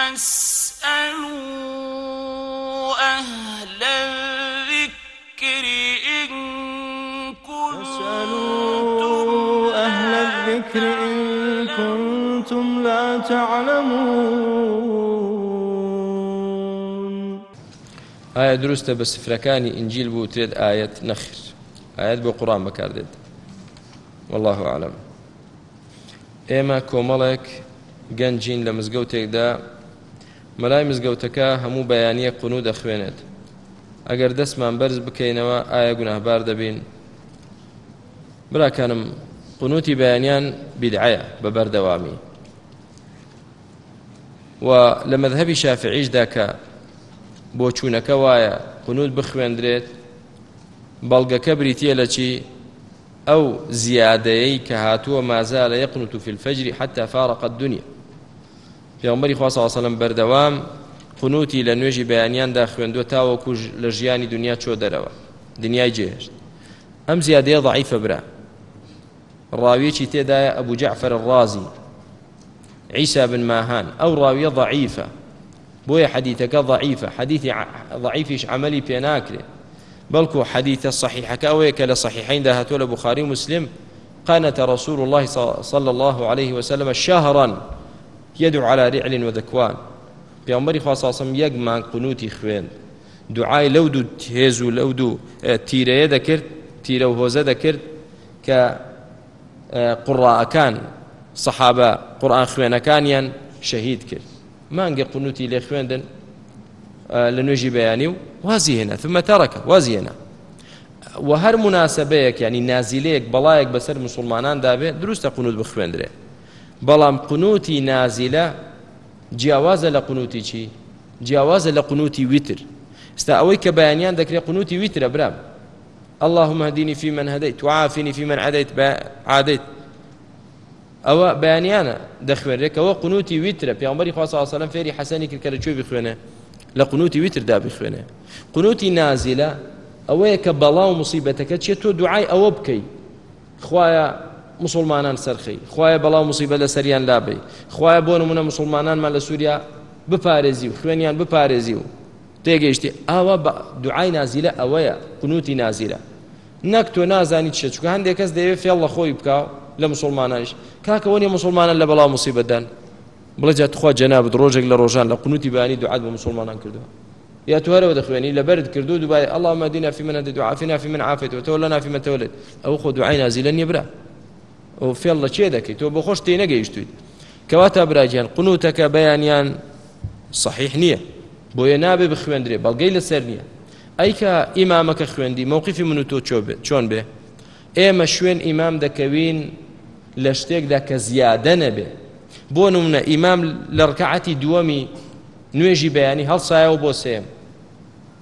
فاسألوا أهل الذكر إن كنتم أهل الذكر إن كنتم لا تعلمون. ئایا دروستە بە سفرەکانی ئنجیل بوو ترێت ئاەت نەخر ئاەت بۆ قڕان بەکاردێت والله عالم ئێمە کۆمەڵێک گەنجین لە مزگەوتێکدا مەلای مزگەوتەکە هەموو بەیانیە قونو دەخوێنێت. ئەگەر دەستمان بەرز بکەینەوە ئایا گوناهبار دەبین؟ براکانم قنوتی بەیانیان بیدعەیە بە بەردەوامی. و لە مذهبی شافعیشدا کە بۆ چوونەکە وایە قنوت بخوێندرێت بەڵگەکە بریتە لە چی؟ ئەو زیادەیەی کە هاتووە مازالە یەقنوت في الفجر حتى فارق الدنيا. پێغمبەری خوا وسلم بەردەوام قنوتی لە نوێژی بەیانیاندا خوێندووە تاوەکو لە ژیانی دنیا چۆ دەرەوە. دنیای جێهشت ئەم زیادەیە ضعیفە برا. ڕاویەکی تێدایە ئەبوو جعفر الرازی. عيسى بن ماهان. أو راوية ضعيفة بويا حديثك ضعيفة حديث ضعيفش عملي بيناكري بلكو حديث الصحيح كأويك لصحيحين ده هاتول بخاري مسلم قانت رسول الله صلى الله عليه وسلم شهرا. يدعو على رعل وذكوان. پێمبەری خواسەسم یەکمان قنوتی خوێن دوعای لەو دوو هێز و لەو دوو تیرەیە دەکرد تیرە و هۆزە دەکرد کە قڕاەکان سەحابە قورآان خوێنەکانیان شەهید کرد. مانگە قنوتی لێ خوێندن لە نوێژی بەیانی و وازی هێنا ثمە تەڕەکە وازی هێنا و هەر مناسبەیەک ینی نازیلەیەک بەڵایەک بەسەر مسلمانان دابێت دروستە قنوت بخوێندرێ بەڵام قنوتی نازیلە جیاوازە لە قنوتی چی جیاوازە لە قنوتی ویتر ستا ئەوەی کە بەیانیان برام. اللهم هديني في من هديت وعافني في من عاديت عاديت ئەوە بەیانیانە دەخوێنرێکەوە قنوتی ویترە پیامبەری خوا ساسەلم فێری حەسەنی کرد کە لە کوێ بخوێنێ لە قنوتی ویتردا بخوێنێ قنوتی نازیلە ئەوەیە کە بەڵاو مصیبەتەکە چێت تۆ دوعای ئەوە بکەیت خوایە مسلمانان سەرخی خوایە بەڵاو مصیبە لە سەریان لابی. خوایە بۆ نمونە مسلمانانمان لە سووریا بپارێزی و خوێنیان بپارێزی و. تێگەیشتی ئاوا دوعای نازیلە ئەوەیە قنوتی نازیلە نەک تۆ نازانی چێت چکە هەندێک کەس دەوێت فێڵ لە خۆی بکاو لە مسلمانانش کاکەوەنی مسلمانان لە بەڵاو مصیبەتدان بڵێجات خوا جەنابەت ڕۆژێک لە ڕۆژان لە قنوتی بانی دوعات بە مسلمانان کردووە يا توهروا دخواني لبرد كردو دبي اللهم اهدنا في من هديت وعافنا في من عافيت وتولنا في من تولد. أو خذ عين وفي الله شي ذكي تو بخوش تي نگەیشتویت کەواتە براجیان قنوتەکە بەیانیان صحیح نییە بۆیە نابێ بخوێندرێ بەڵگەی لەسەر نییە ئەیکە ئیمامەکە خوێندی مووقفی من و تۆ چۆن بێ ئێمە شوێن ئیمام دەکەوین لە شتێکدا کە زیادە نەبێ بۆ نمونە ئیمام لە ڕکعەتی دووەمی نوێژی بەیانی هەڵسایەوە بۆ سێم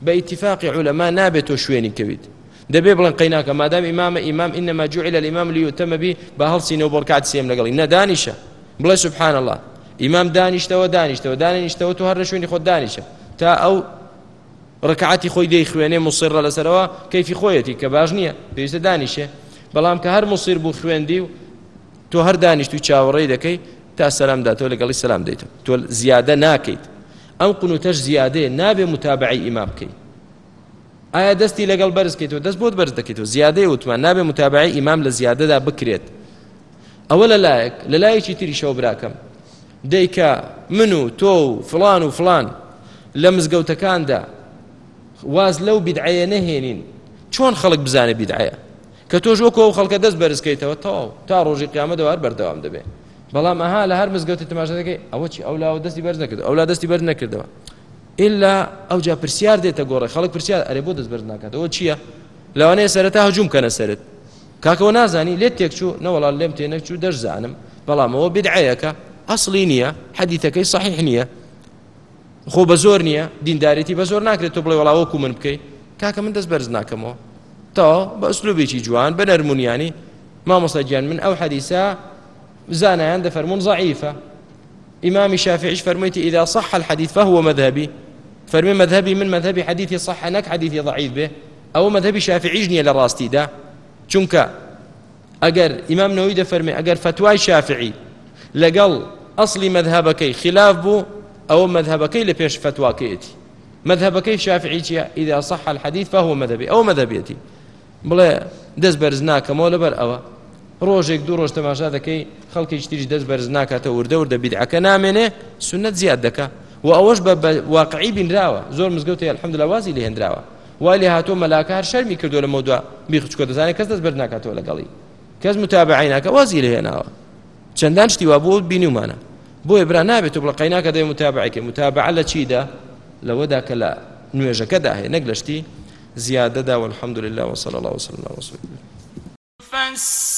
بە ئیتفاقی عولەما نابێت تۆ شوێنی کەویت دەبێ بڵێن قەیناکە مادام ئیمامە ئیمام إنما جعل الإمام ليؤتم به بە هەڵسینەوە بۆ ڕکعت سێم لەگەڵی نەدانیشە بڵێ سبحان الله ئیمام دانیشتەوە دانیشتەوە دانیشتەوە تو هەر لە شوێنی خۆ دانیشە تا ئەو ڕکعاتی خۆی دەی خوێنێ مصیڕە لەسەرەوە کەیفی خۆیەتی کە باش نییە پێویستە دانیشێ بەڵام کە هەر مصیر بوو خوێندی و تۆ هەر دانیشت تا سەسلام داتەوە لەگەڵی سلام دەیتەوە تۆ زیادە ناکەیت ئەم قنوتەش زیادەیە نابێ متابعی ئیمام بکەیت ئایا دەستی لەگەڵ بەرزکەیتەوە دەست بۆت بەرز دەکەیتەوە. زیادەی وتمان. نابێ متابعی ئیمام لە زیادەدا بکرێت. ئەوە لە لایەک لە لایەکی تری شەو براکەم. دەیکە من و تۆ و فلان و فلان لە مزگەوتەکاندا واز لەو بیدعەیە نەهێنین. چۆن خەڵک بزانێ بیدعەیە؟ کە تۆ ژۆکۆ و خەڵکە دەست بەرزکەیتەوە تەواو تا ڕۆژی قیامەتەوە هەر بەردەوام دەبێت بەڵام ئەها لە هەر مزگەوتی تماشا دەکەی ئەوە چی؟ ئەولاوە دەستی بەرز نەکرد. ئەولا دەستی بەرز نەکردەوە. ئللا ئەو جا پرسیار دێتە گۆڕی خەڵک پرسیار ئەرێ بۆ دەست بەرز ناکاتەوە چییە لەوانەیە سەرەتا هەجوم کەنە سرت. کاکەەوە نازانی لێت تێکچوو نەوەڵات لێم تێنەکچوو دەرزانم بەڵام ئەوە بدعەیەەکە ئەسڵی نییە حەدیتەکەی صحیح نییە خۆ بە زۆر نییە دیندارێتی بە زۆر ناکرێت تۆ بڵێ وڵاوەکو من بکەیت کاکە من دەست بەرز ناکەمەوە تا بە ئەسلوبێکی جوان بە نەرمونیانی مامۆسەجیان من ئەو حەدیسا زانایان دەفەرمون ضعيفة. إمام الشافعي فرميت إذا صح الحديث فهو مذهبي. فرمي مذهبي من مذهبي حديثي صح نك حديثي ضعيف به. أو مذهبي شافعي جني لراستي دا. چونك أجر إمام نووي فرمي أجر فتوى شافعي لقل أصلي مذهبك خلاف بو ئەوە مذهبەکەی لە پێش فتواکەیەتی مذهبەکەی شافعی چیە ئیدا صح الحديث فهو مذهبي ئەو مذهبێتی بڵێ دەست بەرز ناکەمەوە لەبەر ئەوە. ڕۆژێک دوو ڕۆژ تەماشا دەکەی خەڵکی تریش دەست بەرز ناکاتە وردە وردە بیدعەکە نامێنێ سنت زیاد دەکە و ئەوەش بە واقعی بینراوە زۆر مزگەوتی الحمدلله وازی لێ هێنراوە وای لێ هاتۆ مەلاکە هەر شەرمی کردو لە مەودا بیخچکۆ دەزانێت کەس دەست بەر ناکاتەوە لەگەڵی. کەس متابعی ناکە وازی لێ هێناوە چەندان شتی وا بۆ بینیمانە بۆ ئێبرا نابێت و بڵە قەیناکە دەی متابعیکە متابع لە چیدا لەوەدا کە لە نوێژەکەدا هەیە. وصلى الله وسلم على رسول الله.